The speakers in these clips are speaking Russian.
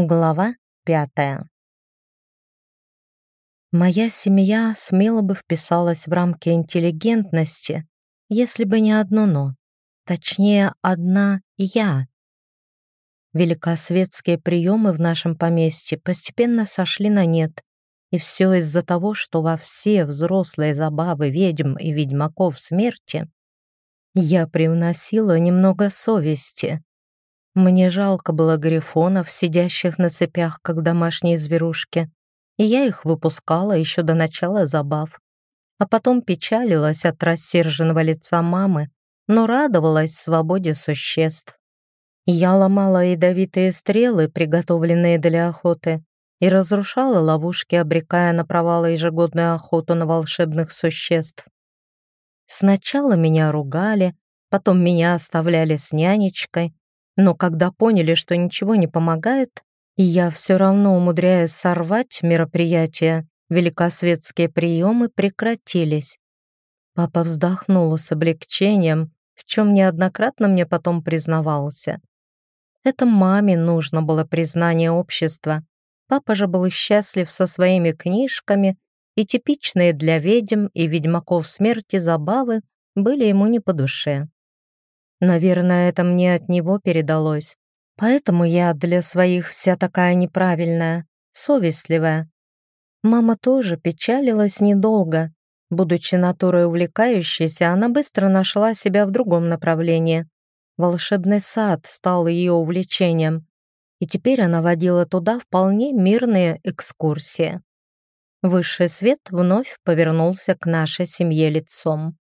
Глава пятая. Моя семья смело бы вписалась в рамки интеллигентности, если бы не одно «но». Точнее, одна «я». Великосветские приемы в нашем поместье постепенно сошли на нет, и все из-за того, что во все взрослые забавы ведьм и ведьмаков смерти я привносила немного совести. Мне жалко было грифонов, сидящих на цепях, как домашние зверушки, и я их выпускала еще до начала забав. А потом печалилась от рассерженного лица мамы, но радовалась свободе существ. Я ломала ядовитые стрелы, приготовленные для охоты, и разрушала ловушки, обрекая на провалы ежегодную охоту на волшебных существ. Сначала меня ругали, потом меня оставляли с нянечкой, но когда поняли, что ничего не помогает, и я все равно умудряюсь сорвать мероприятие, великосветские приемы прекратились. Папа вздохнул с облегчением, в чем неоднократно мне потом признавался. Это маме нужно было признание общества. Папа же был счастлив со своими книжками, и типичные для ведьм и ведьмаков смерти забавы были ему не по душе. Наверное, это мне от него передалось. Поэтому я для своих вся такая неправильная, совестливая. Мама тоже печалилась недолго. Будучи натурой увлекающейся, она быстро нашла себя в другом направлении. Волшебный сад стал ее увлечением, и теперь она водила туда вполне мирные экскурсии. Высший свет вновь повернулся к нашей семье лицом.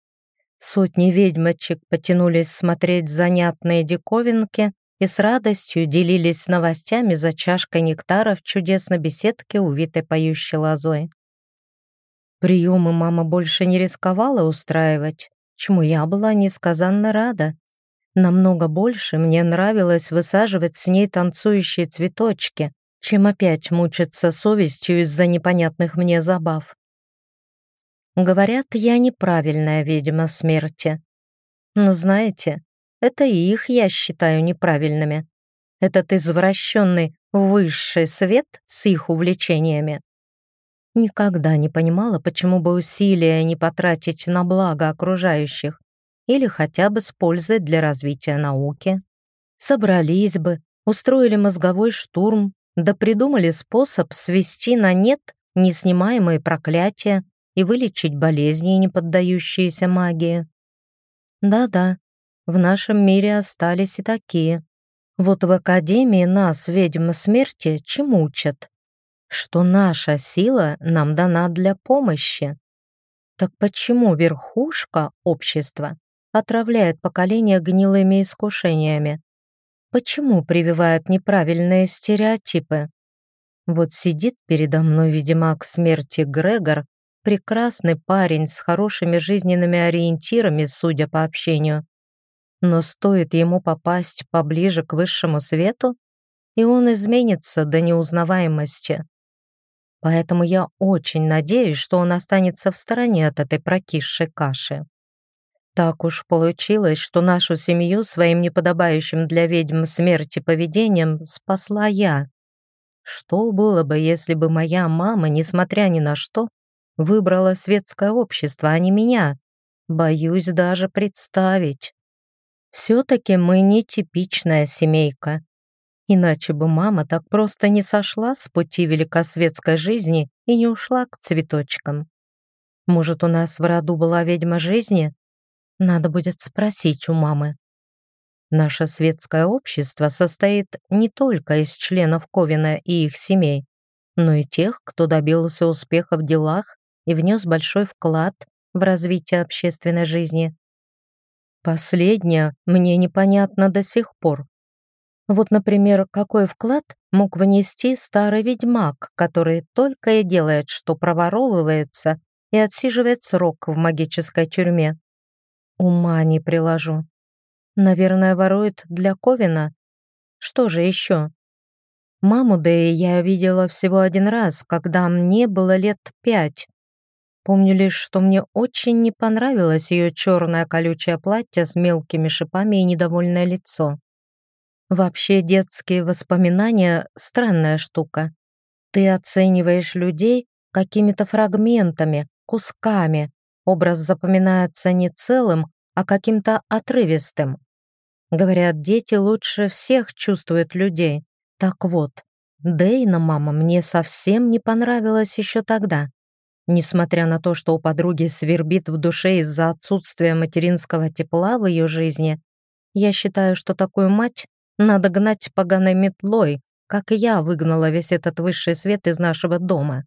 Сотни ведьмочек потянулись смотреть занятные диковинки и с радостью делились новостями за чашкой нектара в чудесной беседке, увитой поющей лозой. Приемы мама больше не рисковала устраивать, чему я была несказанно рада. Намного больше мне нравилось высаживать с ней танцующие цветочки, чем опять мучиться совестью из-за непонятных мне забав. Говорят, я неправильная ведьма смерти. Но знаете, это и их я считаю неправильными. Этот извращенный высший свет с их увлечениями. Никогда не понимала, почему бы усилия не потратить на благо окружающих или хотя бы с пользой для развития науки. Собрались бы, устроили мозговой штурм, да придумали способ свести на нет неснимаемые проклятия, и вылечить болезни, не поддающиеся магии. Да-да, в нашем мире остались и такие. Вот в Академии нас, ведьм смерти, чему учат? Что наша сила нам дана для помощи. Так почему верхушка общества отравляет поколение гнилыми искушениями? Почему прививает неправильные стереотипы? Вот сидит передо мной ведьмак смерти Грегор прекрасный парень с хорошими жизненными ориентирами, судя по общению. Но стоит ему попасть поближе к высшему свету, и он изменится до неузнаваемости. Поэтому я очень надеюсь, что он останется в стороне от этой прокисшей каши. Так уж получилось, что нашу семью своим неподобающим для ведьм смерти поведением спасла я. Что было бы, если бы моя мама, несмотря ни на что, Выбрала светское общество, а не меня. Боюсь даже представить. Все-таки мы не типичная семейка. Иначе бы мама так просто не сошла с пути великосветской жизни и не ушла к цветочкам. Может, у нас в роду была ведьма жизни? Надо будет спросить у мамы. Наше светское общество состоит не только из членов Ковина и их семей, но и тех, кто добился успеха в делах и внес большой вклад в развитие общественной жизни. Последнее мне непонятно до сих пор. Вот, например, какой вклад мог внести старый ведьмак, который только и делает, что проворовывается и отсиживает срок в магической тюрьме. Ума не приложу. Наверное, ворует для Ковина. Что же еще? Маму да и я видела всего один раз, когда мне было лет пять. Помню лишь, что мне очень не понравилось ее черное колючее платье с мелкими шипами и недовольное лицо. Вообще детские воспоминания — странная штука. Ты оцениваешь людей какими-то фрагментами, кусками. Образ запоминается не целым, а каким-то отрывистым. Говорят, дети лучше всех чувствуют людей. Так вот, Дейна мама мне совсем не понравилась еще тогда. Несмотря на то, что у подруги свербит в душе из-за отсутствия материнского тепла в ее жизни, я считаю, что такую мать надо гнать поганой метлой, как я выгнала весь этот высший свет из нашего дома.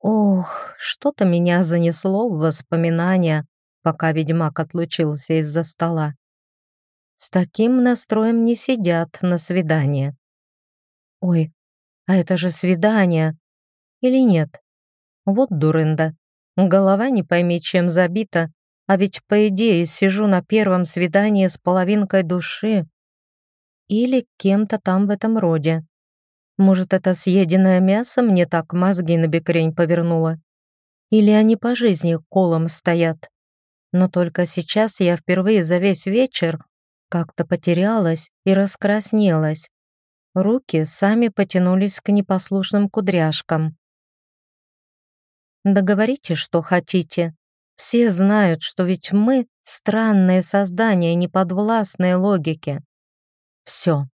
Ох, что-то меня занесло в воспоминания, пока ведьмак отлучился из-за стола. С таким настроем не сидят на свидание. Ой, а это же свидание. Или нет? Вот дурында. Голова не пойми чем забита, а ведь по идее сижу на первом свидании с половинкой души. Или кем-то там в этом роде. Может, это съеденное мясо мне так мозги на бекрень повернуло? Или они по жизни колом стоят? Но только сейчас я впервые за весь вечер как-то потерялась и раскраснелась. Руки сами потянулись к непослушным кудряшкам. Договорите, что хотите. Все знают, что ведь мы — странные создания, неподвластные логике. Все.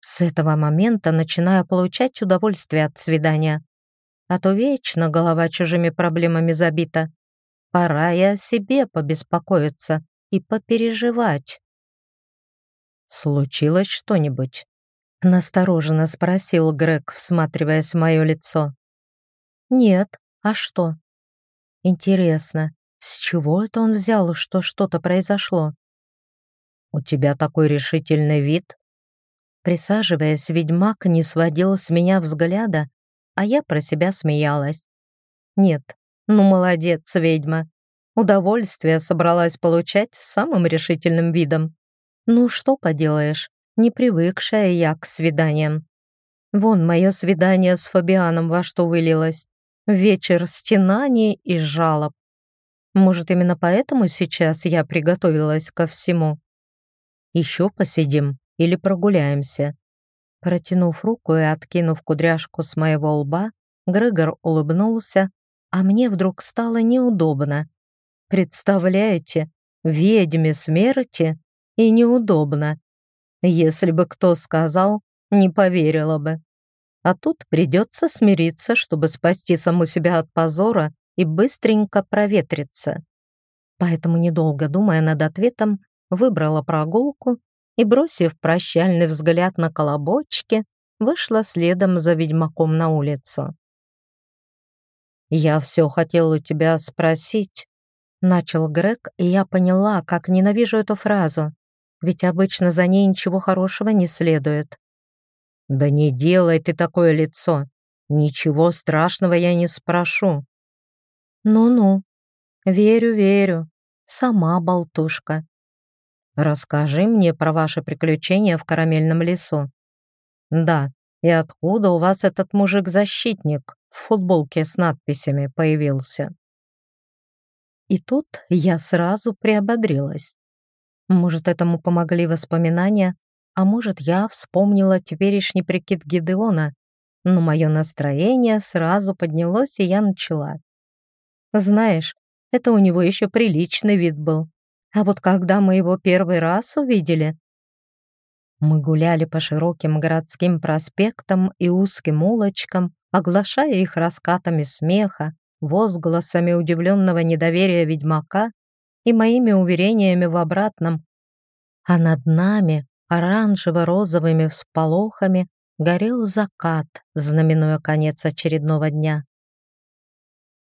С этого момента начинаю получать удовольствие от свидания. А то вечно голова чужими проблемами забита. Пора и о себе побеспокоиться и попереживать. «Случилось что-нибудь?» — настороженно спросил Грег, всматриваясь в мое лицо. «Нет, а что?» «Интересно, с чего это он взял, что что-то произошло?» «У тебя такой решительный вид?» Присаживаясь, ведьмак не сводил с меня взгляда, а я про себя смеялась. «Нет, ну молодец, ведьма. Удовольствие собралась получать с самым решительным видом. Ну что поделаешь, не привыкшая я к свиданиям. Вон мое свидание с Фабианом во что вылилось. Вечер стенаний и жалоб. Может, именно поэтому сейчас я приготовилась ко всему. Еще посидим или прогуляемся. Протянув руку и откинув кудряшку с моего лба, Грегор улыбнулся, а мне вдруг стало неудобно. Представляете, ведьме смерти и неудобно. Если бы кто сказал, не поверила бы. А тут придется смириться, чтобы спасти саму себя от позора и быстренько проветриться. Поэтому, недолго думая над ответом, выбрала прогулку и, бросив прощальный взгляд на колобочки, вышла следом за ведьмаком на улицу. «Я все хотел у тебя спросить», — начал Грег, и я поняла, как ненавижу эту фразу ведь обычно за ней ничего хорошего не следует. «Да не делай ты такое лицо. Ничего страшного я не спрошу». «Ну-ну, верю, верю. Сама болтушка». «Расскажи мне про ваши приключения в карамельном лесу». «Да, и откуда у вас этот мужик-защитник в футболке с надписями появился?» И тут я сразу приободрилась. Может, этому помогли воспоминания, а может, я вспомнила теперешний прикид Гидеона, но мое настроение сразу поднялось, и я начала. Знаешь, это у него еще приличный вид был. А вот когда мы его первый раз увидели... Мы гуляли по широким городским проспектам и узким улочкам, оглашая их раскатами смеха, возгласами удивленного недоверия ведьмака и моими уверениями в обратном. А над нами оранжево-розовыми всполохами горел закат, знаменуя конец очередного дня.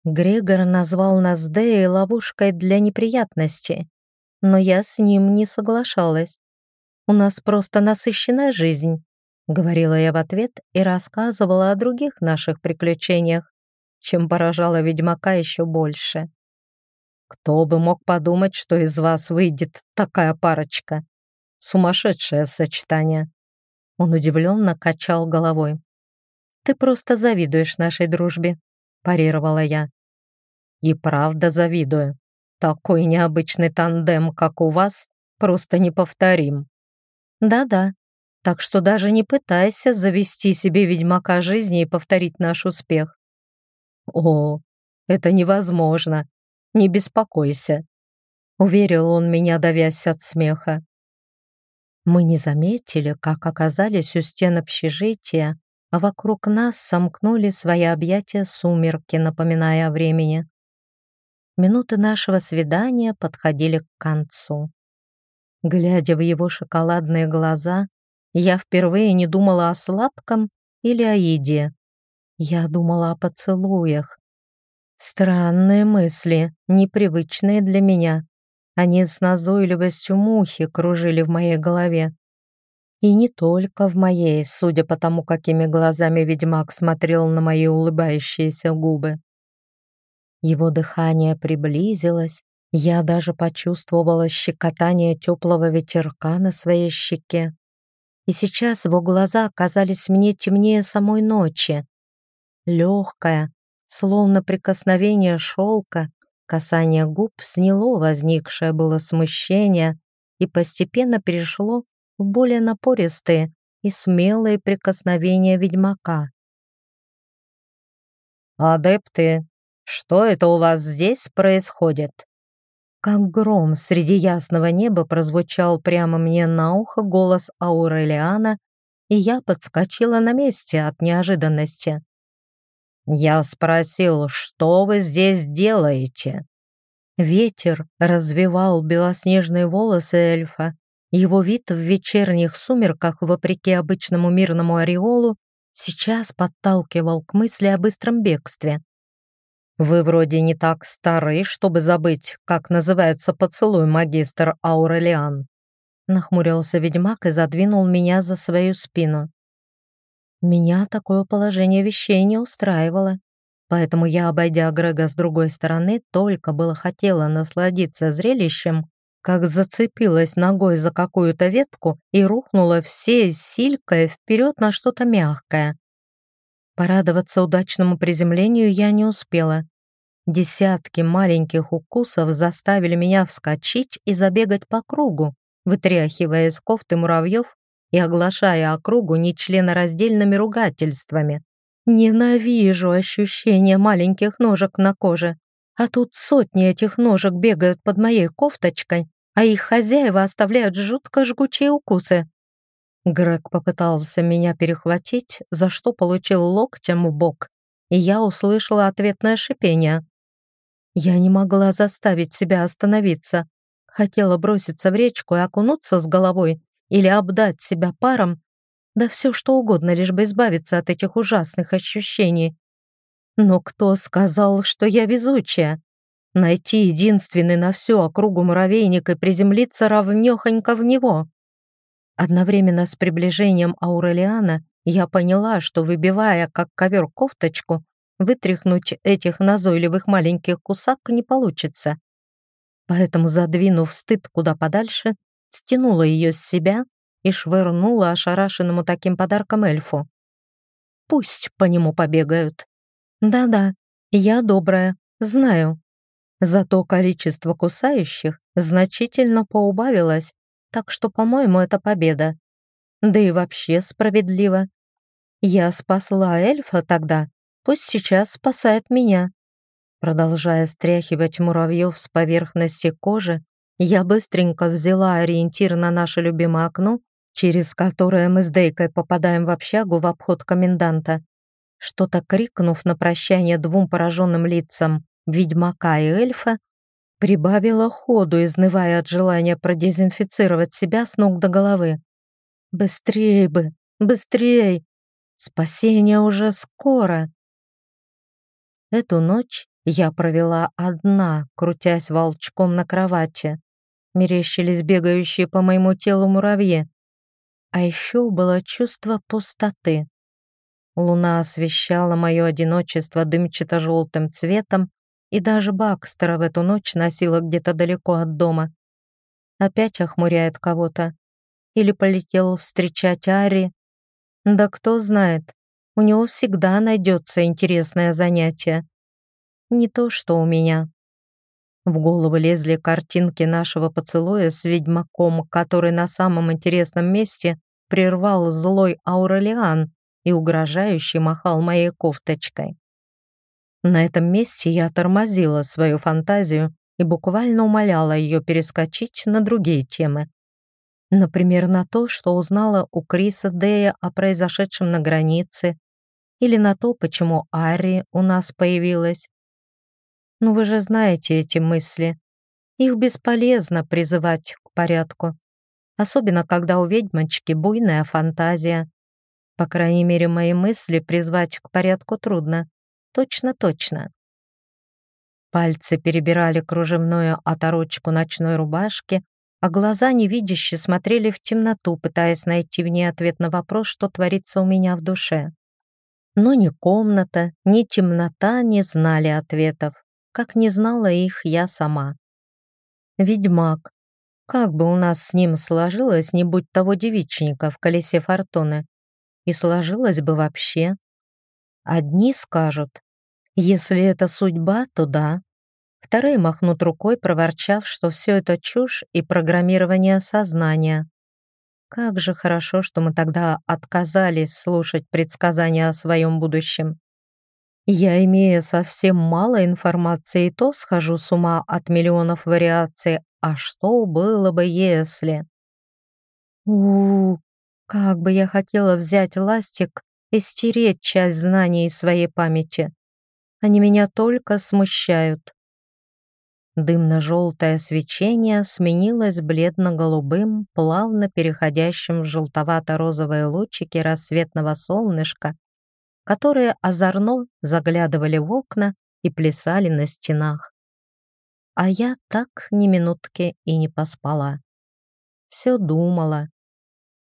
Грегор назвал нас Дэей ловушкой для неприятностей, но я с ним не соглашалась. «У нас просто насыщенная жизнь», — говорила я в ответ и рассказывала о других наших приключениях, чем поражала ведьмака еще больше. Кто бы мог подумать, что из вас выйдет такая парочка? Сумасшедшее сочетание. Он удивленно качал головой. «Ты просто завидуешь нашей дружбе», — парировала я. «И правда завидую. Такой необычный тандем, как у вас, просто неповторим». Да-да, так что даже не пытайся завести себе ведьмака жизни и повторить наш успех. О, это невозможно. Не беспокойся. Уверил он меня, давясь от смеха. Мы не заметили, как оказались у стен общежития, а вокруг нас сомкнули свои объятия сумерки, напоминая о времени. Минуты нашего свидания подходили к концу. Глядя в его шоколадные глаза, я впервые не думала о сладком или о еде. Я думала о поцелуях. Странные мысли, непривычные для меня. Они с назойливостью мухи кружили в моей голове. И не только в моей, судя по тому, какими глазами ведьмак смотрел на мои улыбающиеся губы. Его дыхание приблизилось, я даже почувствовала щекотание теплого ветерка на своей щеке. И сейчас его глаза оказались мне темнее самой ночи. Легкое, словно прикосновение шелка, касание губ сняло возникшее было смущение и постепенно перешло в более напористые и смелые прикосновения ведьмака. «Адепты, что это у вас здесь происходит?» Как гром среди ясного неба прозвучал прямо мне на ухо голос Аурелиана, и я подскочила на месте от неожиданности. «Я спросил, что вы здесь делаете?» Ветер развивал белоснежные волосы эльфа, его вид в вечерних сумерках, вопреки обычному мирному ореолу, сейчас подталкивал к мысли о быстром бегстве. «Вы вроде не так стары, чтобы забыть, как называется поцелуй магистр Аурелиан», нахмурился ведьмак и задвинул меня за свою спину. Меня такое положение вещей не устраивало, поэтому я, обойдя Грега с другой стороны, только было хотела насладиться зрелищем, как зацепилась ногой за какую-то ветку и рухнула всей силькой вперед на что-то мягкое. Порадоваться удачному приземлению я не успела. Десятки маленьких укусов заставили меня вскочить и забегать по кругу, вытряхивая из кофты муравьев и оглашая округу нечленораздельными ругательствами. Ненавижу ощущение маленьких ножек на коже. А тут сотни этих ножек бегают под моей кофточкой, а их хозяева оставляют жутко жгучие укусы. Грег попытался меня перехватить, за что получил локтем в бок, и я услышала ответное шипение. Я не могла заставить себя остановиться. Хотела броситься в речку и окунуться с головой или обдать себя паром, да все что угодно, лишь бы избавиться от этих ужасных ощущений. Но кто сказал, что я везучая? Найти единственный на всю округу муравейник и приземлиться ровнёхонько в него. Одновременно с приближением Аурелиана я поняла, что, выбивая как ковер кофточку, вытряхнуть этих назойливых маленьких кусак не получится. Поэтому, задвинув стыд куда подальше, стянула ее с себя и швырнула ошарашенному таким подарком эльфу. Пусть по нему побегают. Да-да, я добрая, знаю. Зато количество кусающих значительно поубавилось, так что, по-моему, это победа. Да и вообще справедливо. Я спасла эльфа тогда, пусть сейчас спасает меня. Продолжая стряхивать муравьев с поверхности кожи, я быстренько взяла ориентир на наше любимое окно, через которое мы с Дейкой попадаем в общагу в обход коменданта. Что-то крикнув на прощание двум пораженным лицам ведьмака и эльфа, прибавила ходу, изнывая от желания продезинфицировать себя с ног до головы. «Быстрей бы! Быстрей! Спасение уже скоро!» Эту ночь я провела одна, крутясь волчком на кровати. Мерещились бегающие по моему телу муравьи. А еще было чувство пустоты. Луна освещала мое одиночество дымчато-желтым цветом, и даже Бакстера в эту ночь носила где-то далеко от дома. Опять охмуряет кого-то. Или полетел встречать Ари. Да кто знает, у него всегда найдется интересное занятие. Не то, что у меня. В голову лезли картинки нашего поцелуя с ведьмаком, который на самом интересном месте прервал злой Аурелиан и угрожающе махал моей кофточкой. На этом месте я тормозила свою фантазию и буквально умоляла ее перескочить на другие темы. Например, на то, что узнала у Криса Дея о произошедшем на границе, или на то, почему Ари у нас появилась. Ну вы же знаете эти мысли. Их бесполезно призывать к порядку. Особенно, когда у ведьмочки буйная фантазия. По крайней мере, мои мысли призвать к порядку трудно. Точно-точно. Пальцы перебирали кружевную оторочку ночной рубашки, а глаза невидяще смотрели в темноту, пытаясь найти в ней ответ на вопрос, что творится у меня в душе. Но ни комната, ни темнота не знали ответов, как не знала их я сама. Ведьмак. Как бы у нас с ним сложилось, не будь того девичника в колесе фортуны. И сложилось бы вообще. Одни скажут, если это судьба, то да. Вторые махнут рукой, проворчав, что все это чушь и программирование сознания. Как же хорошо, что мы тогда отказались слушать предсказания о своем будущем. Я, имея совсем мало информации, то схожу с ума от миллионов вариаций. А что было бы, если... у, как бы я хотела взять ластик и стереть часть знаний из своей памяти. Они меня только смущают. Дымно-желтое свечение сменилось бледно-голубым, плавно переходящим в желтовато-розовые лучики рассветного солнышка, которые озорно заглядывали в окна и плясали на стенах. А я так ни минутки и не поспала. Все думала.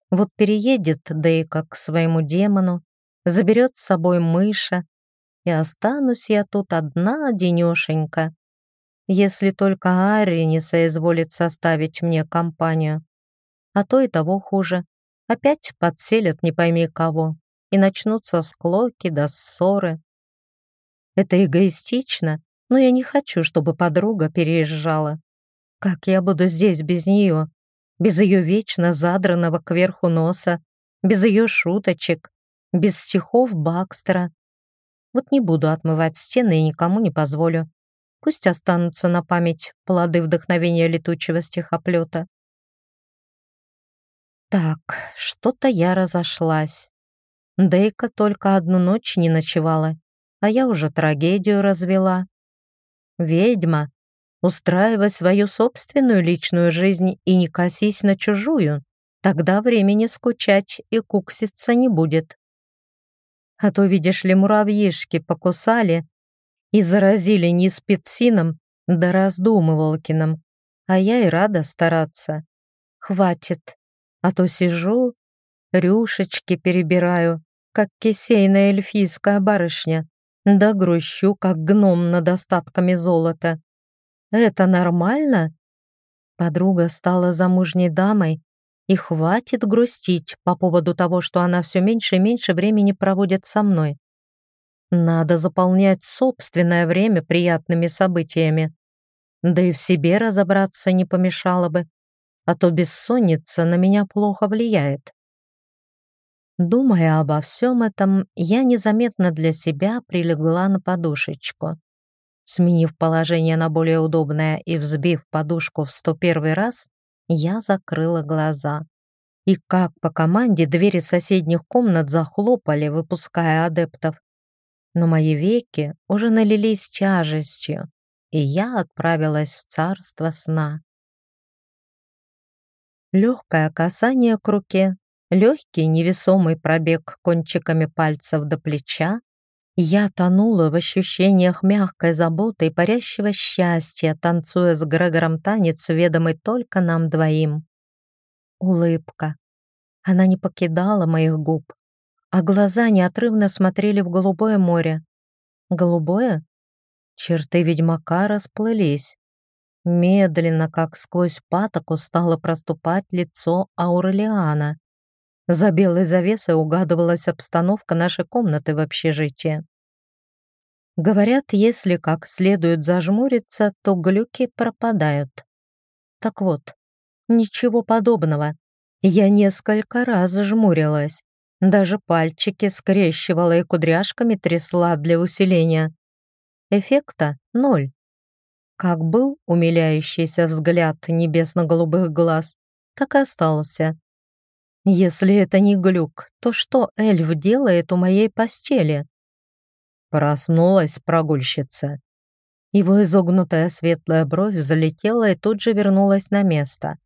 Вот переедет Дейка к своему демону, заберет с собой мыша, и останусь я тут одна денешенька если только Арри не соизволит составить мне компанию. А то и того хуже. Опять подселят не пойми кого, и начнутся склоки да ссоры. Это эгоистично, но я не хочу, чтобы подруга переезжала. Как я буду здесь без нее? Без ее вечно задранного кверху носа, без ее шуточек, без стихов Бакстера. Вот не буду отмывать стены и никому не позволю. Пусть останутся на память плоды вдохновения летучего стихоплета. Так, что-то я разошлась. Дейка только одну ночь не ночевала, а я уже трагедию развела. Ведьма, устраивай свою собственную личную жизнь и не косись на чужую, тогда времени скучать и кукситься не будет. А то, видишь ли, муравьишки покусали, и заразили не спецсином, да раздумывалкиным, а я и рада стараться. Хватит, а то сижу, рюшечки перебираю, как кисейная эльфийская барышня, да грущу, как гном над остатками золота. Это нормально? Подруга стала замужней дамой, и хватит грустить по поводу того, что она все меньше и меньше времени проводит со мной. Надо заполнять собственное время приятными событиями. Да и в себе разобраться не помешало бы, а то бессонница на меня плохо влияет. Думая обо всем этом, я незаметно для себя прилегла на подушечку. Сменив положение на более удобное и взбив подушку в сто первый раз, я закрыла глаза. И как по команде двери соседних комнат захлопали, выпуская адептов но мои веки уже налились тяжестью, и я отправилась в царство сна. Легкое касание к руке, легкий невесомый пробег кончиками пальцев до плеча, я тонула в ощущениях мягкой заботы и парящего счастья, танцуя с Грегором танец, ведомый только нам двоим. Улыбка. Она не покидала моих губ, а глаза неотрывно смотрели в голубое море. Голубое? Черты ведьмака расплылись. Медленно, как сквозь патоку, стало проступать лицо Аурелиана. За белой завесой угадывалась обстановка нашей комнаты в общежитии. Говорят, если как следует зажмуриться, то глюки пропадают. Так вот, ничего подобного. Я несколько раз жмурилась. Даже пальчики скрещивала и кудряшками трясла для усиления. Эффекта ноль. Как был умиляющийся взгляд небесно-голубых глаз, так и остался. Если это не глюк, то что эльф делает у моей постели? Проснулась прогульщица. Его изогнутая светлая бровь залетела и тут же вернулась на место.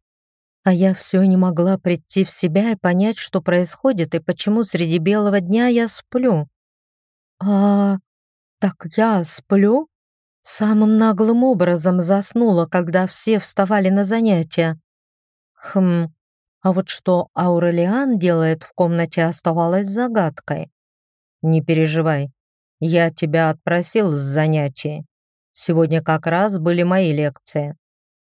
А я все не могла прийти в себя и понять, что происходит и почему среди белого дня я сплю. А, так я сплю? Самым наглым образом заснула, когда все вставали на занятия. Хм, а вот что Аурелиан делает в комнате оставалось загадкой. «Не переживай, я тебя отпросил с занятий. Сегодня как раз были мои лекции».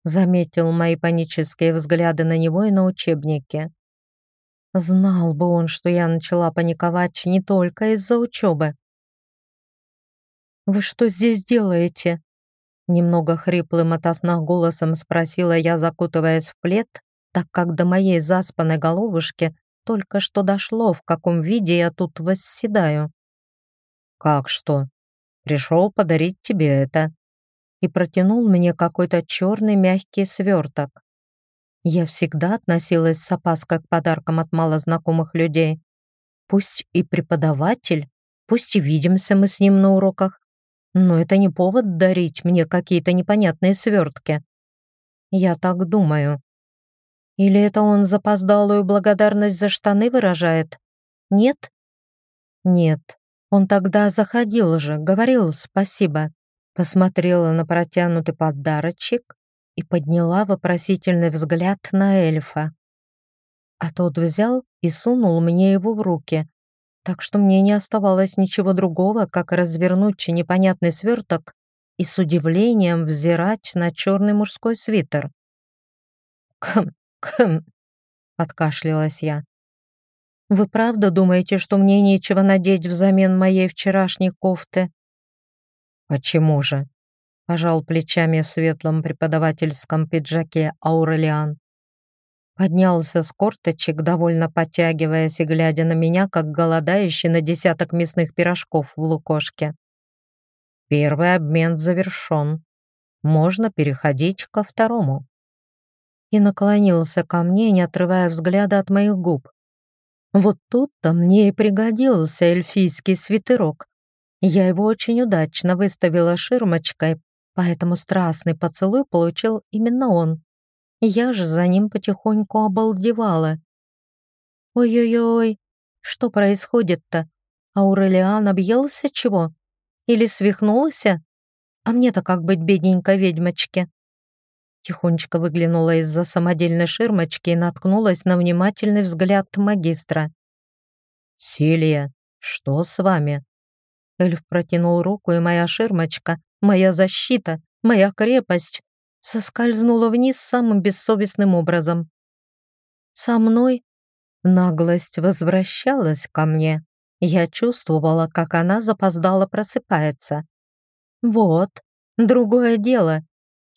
Заметил мои панические взгляды на него и на учебники. Знал бы он, что я начала паниковать не только из-за учебы. «Вы что здесь делаете?» Немного хриплым от голосом спросила я, закутываясь в плед так как до моей заспанной головушки только что дошло, в каком виде я тут восседаю. «Как что? Пришел подарить тебе это». И протянул мне какой-то черный мягкий сверток. Я всегда относилась с опаской к подаркам от малознакомых людей. Пусть и преподаватель, пусть и видимся мы с ним на уроках, но это не повод дарить мне какие-то непонятные свертки. Я так думаю. Или это он запоздалую благодарность за штаны выражает? Нет? Нет. Он тогда заходил же, говорил спасибо. Посмотрела на протянутый подарочек и подняла вопросительный взгляд на эльфа. А тот взял и сунул мне его в руки, так что мне не оставалось ничего другого, как развернуть непонятный сверток и с удивлением взирать на черный мужской свитер. «Хм, «Хм...» — откашлялась я. «Вы правда думаете, что мне нечего надеть взамен моей вчерашней кофты?» «Почему же?» — пожал плечами в светлом преподавательском пиджаке Аурелиан. Поднялся с корточек, довольно подтягиваясь и глядя на меня, как голодающий на десяток мясных пирожков в лукошке. Первый обмен завершен. Можно переходить ко второму и наклонился ко мне, не отрывая взгляда от моих губ. Вот тут-то мне и пригодился эльфийский свитерок. Я его очень удачно выставила ширмочкой, поэтому страстный поцелуй получил именно он. Я же за ним потихоньку обалдевала. Ой-ой-ой, что происходит-то? Аурелиан объелся чего? Или свихнулся? А мне-то как быть бедненькой ведьмочке? Тихонечко выглянула из-за самодельной ширмочки и наткнулась на внимательный взгляд магистра. «Силия, что с вами?» Эльф протянул руку, и моя ширмочка, моя защита, моя крепость соскользнула вниз самым бессовестным образом. Со мной наглость возвращалась ко мне. Я чувствовала, как она запоздала просыпается. Вот, другое дело.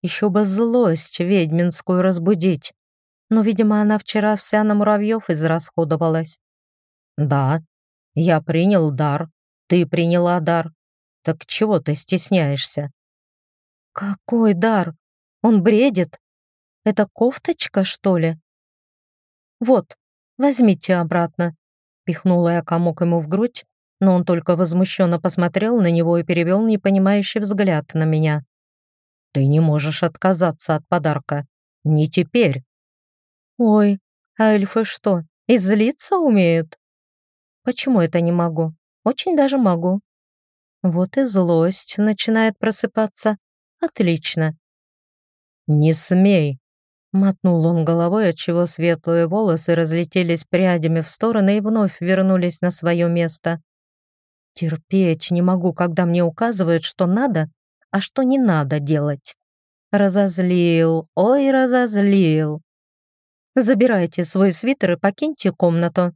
Еще бы злость ведьминскую разбудить. Но, видимо, она вчера вся на муравьев израсходовалась. Да, я принял дар. Ты приняла дар. Так чего ты стесняешься? Какой дар? Он бредит? Это кофточка, что ли? Вот, возьмите обратно. Пихнула я комок ему в грудь, но он только возмущенно посмотрел на него и перевел непонимающий взгляд на меня. Ты не можешь отказаться от подарка. Не теперь. Ой, а эльфы что, и злиться умеют? Почему это не могу? Очень даже могу. Вот и злость начинает просыпаться. Отлично. Не смей. Мотнул он головой, отчего светлые волосы разлетелись прядями в стороны и вновь вернулись на свое место. Терпеть не могу, когда мне указывают, что надо, а что не надо делать. Разозлил, ой, разозлил. Забирайте свой свитер и покиньте комнату.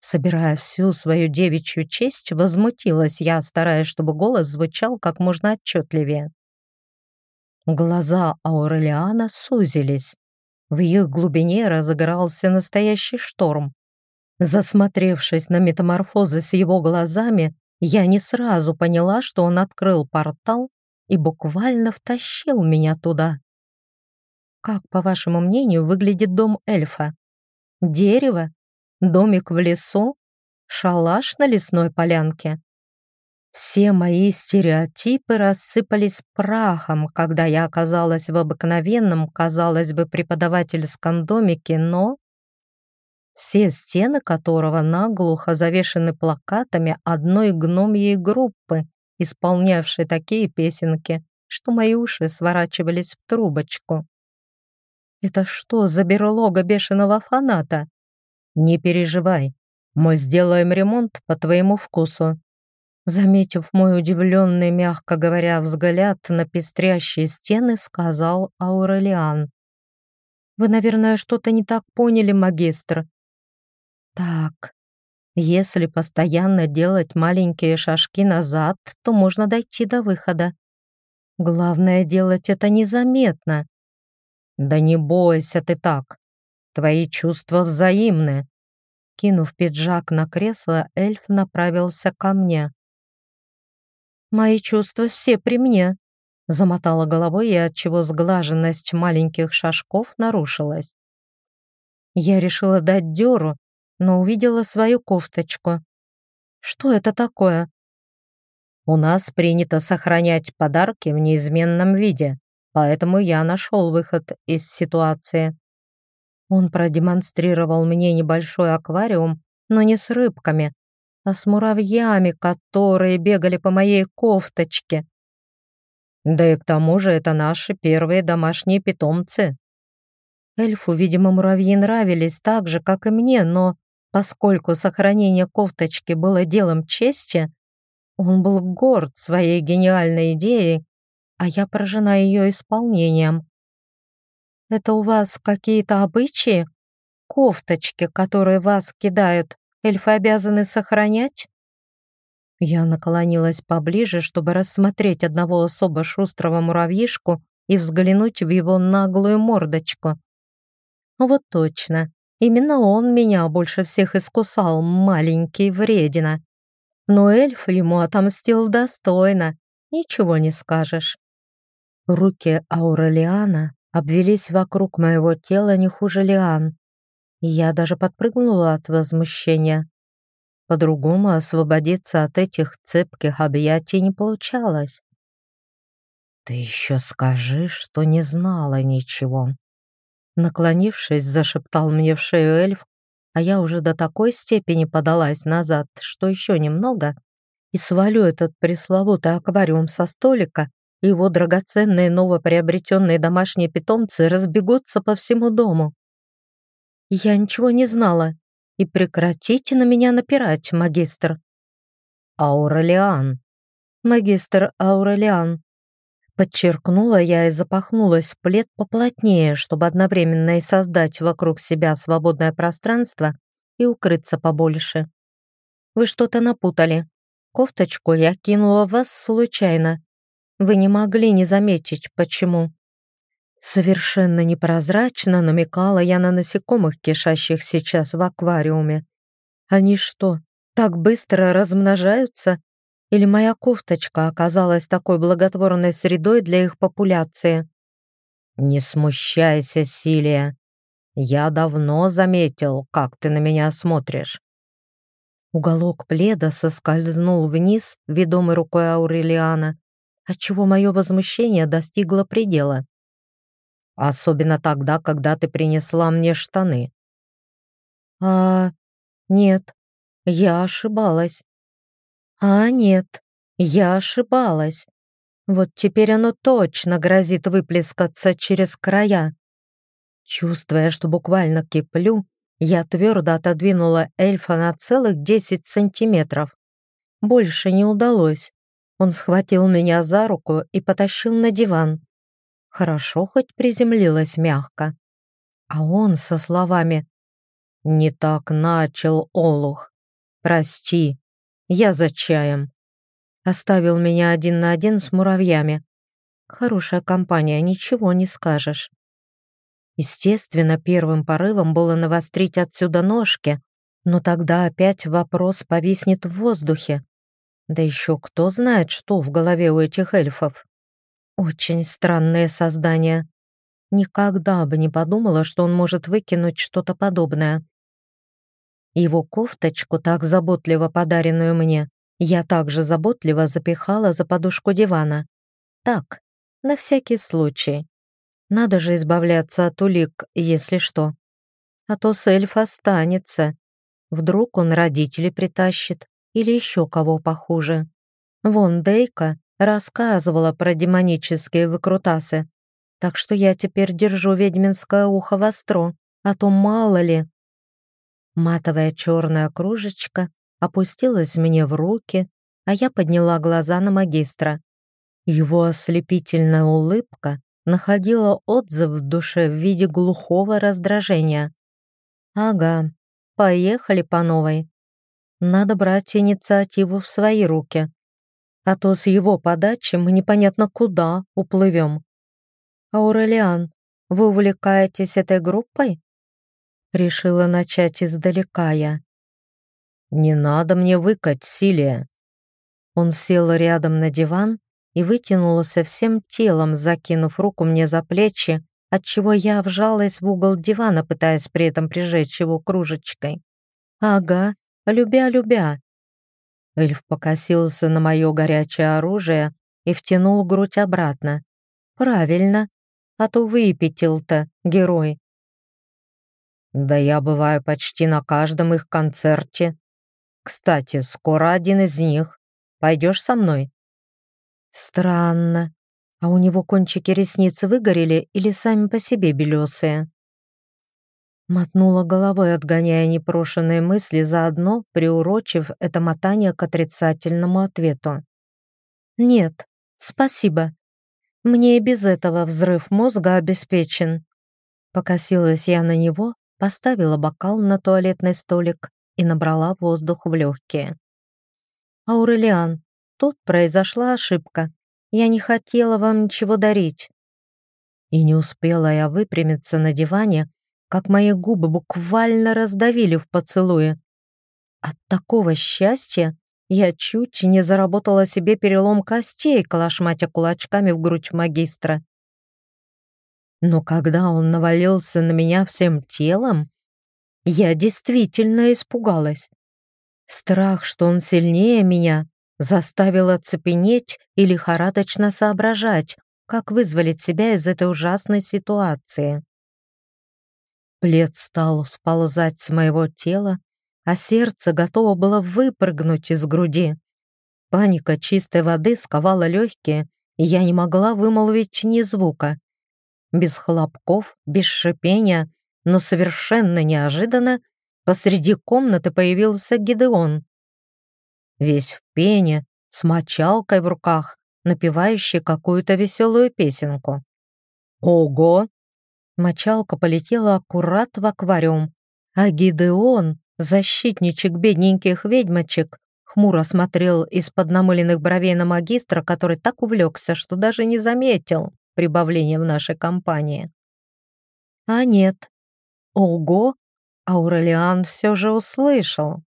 Собирая всю свою девичью честь, возмутилась я, стараясь, чтобы голос звучал как можно отчетливее. Глаза Аурелиана сузились. В их глубине разыгрался настоящий шторм. Засмотревшись на метаморфозы с его глазами, я не сразу поняла, что он открыл портал и буквально втащил меня туда. Как, по вашему мнению, выглядит дом эльфа? Дерево? Домик в лесу? Шалаш на лесной полянке? Все мои стереотипы рассыпались прахом, когда я оказалась в обыкновенном, казалось бы, преподавательском домике, но все стены которого наглухо завешены плакатами одной гномьей группы, исполнявшей такие песенки, что мои уши сворачивались в трубочку. Это что за берлога бешеного фаната? Не переживай, мы сделаем ремонт по твоему вкусу. Заметив мой удивленный, мягко говоря, взгляд на пестрящие стены, сказал Аурелиан. «Вы, наверное, что-то не так поняли, магистр. Так, если постоянно делать маленькие шажки назад, то можно дойти до выхода. Главное делать это незаметно. Да не бойся ты так. Твои чувства взаимны. Кинув пиджак на кресло, эльф направился ко мне. «Мои чувства все при мне», — замотала головой, и отчего сглаженность маленьких шажков нарушилась. Я решила дать дёру, но увидела свою кофточку. Что это такое? У нас принято сохранять подарки в неизменном виде, поэтому я нашел выход из ситуации. Он продемонстрировал мне небольшой аквариум, но не с рыбками, а с муравьями, которые бегали по моей кофточке. Да и к тому же это наши первые домашние питомцы. Эльфу, видимо, муравьи нравились так же, как и мне, но Поскольку сохранение кофточки было делом чести, он был горд своей гениальной идеей, а я поражена ее исполнением. «Это у вас какие-то обычаи? Кофточки, которые вас кидают, эльфы обязаны сохранять?» Я наклонилась поближе, чтобы рассмотреть одного особо шустрого муравьишку и взглянуть в его наглую мордочку. Вот точно, Именно он меня больше всех искусал, маленький вредина. Но эльф ему отомстил достойно, ничего не скажешь. Руки Аурелиана обвелись вокруг моего тела не хуже лиан. Я даже подпрыгнула от возмущения. По-другому освободиться от этих цепких объятий не получалось. «Ты еще скажи, что не знала ничего», Наклонившись, зашептал мне в шею эльф, а я уже до такой степени подалась назад, что еще немного, и свалю этот пресловутый аквариум со столика, и его драгоценные новоприобретенные домашние питомцы разбегутся по всему дому. Я ничего не знала, и прекратите на меня напирать, магистр. Аурелиан. Магистр Аурелиан. Подчеркнула я и запахнулась в плед поплотнее, чтобы одновременно и создать вокруг себя свободное пространство и укрыться побольше. Вы что-то напутали. Кофточку я кинула вас случайно. Вы не могли не заметить, почему. Совершенно непрозрачно намекала я на насекомых, кишащих сейчас в аквариуме. Они что, так быстро размножаются? Или моя кофточка оказалась такой благотворной средой для их популяции? Не смущайся, Силия. Я давно заметил, как ты на меня смотришь. Уголок пледа соскользнул вниз, ведомый рукой Аурелиана, отчего мое возмущение достигло предела. Особенно тогда, когда ты принесла мне штаны. А, нет, я ошибалась. А нет, я ошибалась. Вот теперь оно точно грозит выплескаться через края. Чувствуя, что буквально киплю, я твердо отодвинула эльфа на целых десять сантиметров. Больше не удалось. Он схватил меня за руку и потащил на диван. Хорошо хоть приземлилась мягко. А он со словами «Не так начал, Олух. Прости, я за чаем». Оставил меня один на один с муравьями. Хорошая компания, ничего не скажешь. Естественно, первым порывом было навострить отсюда ножки, но тогда опять вопрос повиснет в воздухе. Да еще кто знает, что в голове у этих эльфов. Очень странное создание. Никогда бы не подумала, что он может выкинуть что-то подобное. Его кофточку, так заботливо подаренную мне, я также заботливо запихала за подушку дивана. Так, на всякий случай. Надо же избавляться от улик, если что. А то с эльфа останется. Вдруг он родителей притащит или еще кого похуже. Вон Дейка рассказывала про демонические выкрутасы. Так что я теперь держу ведьминское ухо востро, а то мало ли. Матовая черная кружечка опустилась мне в руки, а я подняла глаза на магистра. Его ослепительная улыбка находила отзыв в душе в виде глухого раздражения. «Ага, поехали по новой. Надо брать инициативу в свои руки, а то с его подачи мы непонятно куда уплывем». «Аурелиан, вы увлекаетесь этой группой?» Решила начать издалека я. «Не надо мне выкать, Силия!» Он сел рядом на диван и вытянулся всем телом, закинув руку мне за плечи, отчего я вжалась в угол дивана, пытаясь при этом прижечь его кружечкой. «Ага, любя-любя». Эльф покосился на мое горячее оружие и втянул грудь обратно. «Правильно, а то выпятил-то, герой». «Да я бываю почти на каждом их концерте», кстати, скоро один из них. Пойдешь со мной?» «Странно. А у него кончики ресниц выгорели или сами по себе белесые?» Мотнула головой, отгоняя непрошенные мысли, заодно приурочив это мотание к отрицательному ответу. «Нет, спасибо. Мне и без этого взрыв мозга обеспечен». Покосилась я на него, поставила бокал на туалетный столик и набрала воздух в легкие. «Аурелиан, тут произошла ошибка. Я не хотела вам ничего дарить». И не успела я выпрямиться на диване, как мои губы буквально раздавили в поцелуе. От такого счастья я чуть не заработала себе перелом костей, калашматя кулачками в грудь магистра. Но когда он навалился на меня всем телом, я действительно испугалась. Страх, что он сильнее меня, заставил оцепенеть и лихорадочно соображать, как вызволить себя из этой ужасной ситуации. Плед стал сползать с моего тела, а сердце готово было выпрыгнуть из груди. Паника чистой воды сковала легкие, и я не могла вымолвить ни звука. Без хлопков, без шипения но совершенно неожиданно посреди комнаты появился Гидеон. Весь в пене, с мочалкой в руках, напевающий какую-то веселую песенку. «Ого!» Мочалка полетела аккурат в аквариум, а Гидеон, защитничек бедненьких ведьмочек, хмуро смотрел из-под намыленных бровей на магистра, который так увлекся, что даже не заметил прибавления в нашей компании. А нет, Ого! Аурелиан все же услышал.